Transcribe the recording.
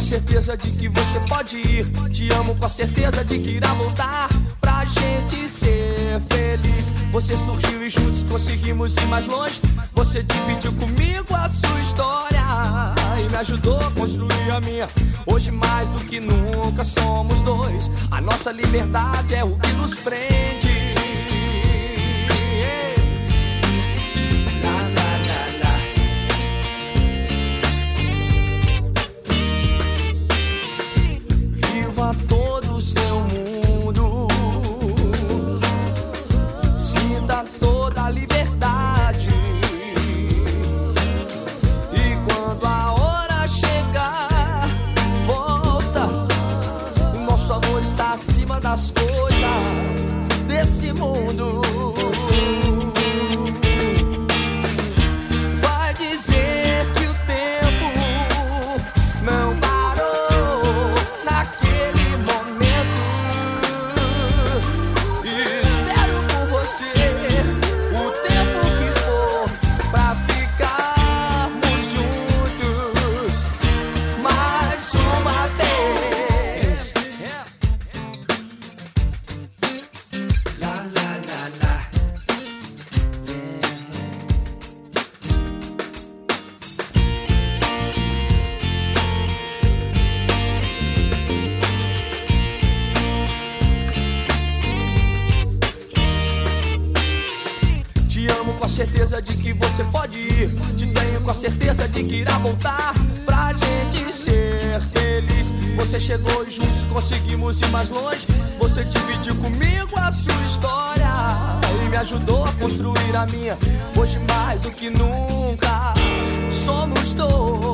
certeza de que você pode ir. Te amo com a certeza de que irá voltar pra gente ser feliz. Você surgiu e juntos conseguimos ir mais longe. Você dividiu comigo a sua história e me ajudou a construir a minha. Hoje mais do que nunca somos dois. A nossa liberdade é o que nos prende. Toda a liberdade. E quando a hora chegar, volta. O nosso amor está acima das coisas desse mundo. Com a certeza de que você pode ir. Te tenho com a certeza de que irá voltar pra gente ser feliz. Você chegou e juntos conseguimos ir mais longe. Você dividiu comigo a sua história e me ajudou a construir a minha. Hoje mais do que nunca somos dois.